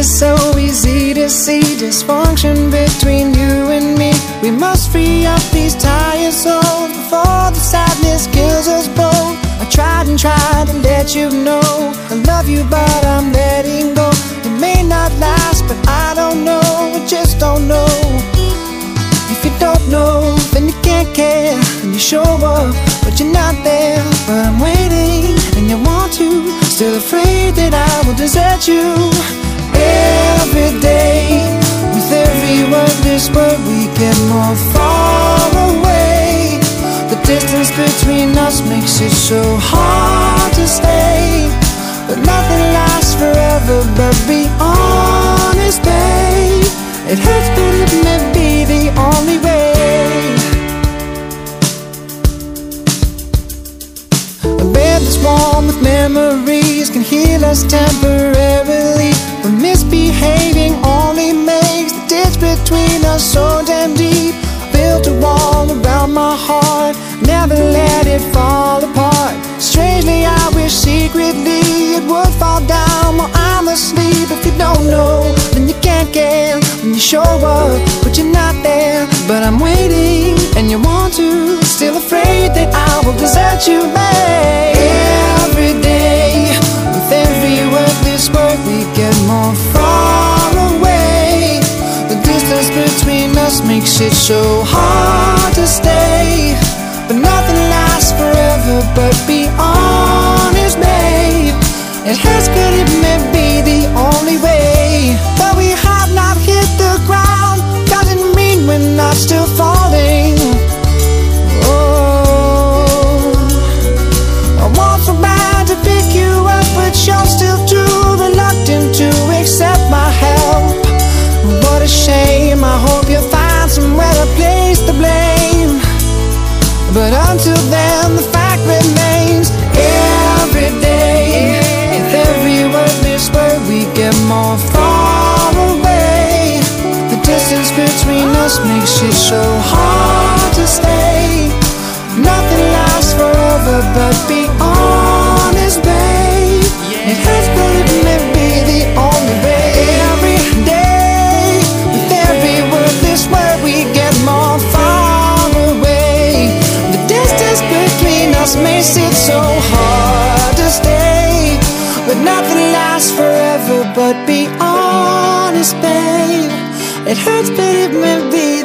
it's so easy to see dysfunction between you and me. We must free up these tired souls before the sadness kills us both. I tried and tried to let you know I love you, but I'm letting go. It may not last, but I don't know. I just don't know. If you don't know, then you can't care. And you show up, but you're not there. But I'm waiting, and you want to. Still afraid that I will desert you. Every day, with every word, we get more far away. The distance between us makes it so hard to stay. But nothing lasts forever, but be honest, babe. It hurts, but it the only way. A bed that's warm with memories can heal us temporarily. But misbehaving only makes the ditch between us so damn deep. Built a wall around my heart, never let it fall apart. Strangely, I wish secretly it would fall down while I'm asleep. If you don't know, then you can't get when you show up, but you're not there. But I'm waiting, and you want to. Still afraid that I will desert you, babe. Makes it so hard to stay. But nothing lasts forever, but be honest, babe. It hurts, but it may be the only way. But we have not hit the ground, doesn't mean we're not still falling. Oh, I want so bad to pick you up, but you're still too reluctant to accept my help. What a shame, I hope you find somewhere to place the blame. But until then, the fact remains every day. With every word, we get more far away. The distance between us makes it so hard to stay. Nothing lasts forever, but be us makes it so hard to stay. But nothing lasts forever, but be honest, babe. It hurts, but it may be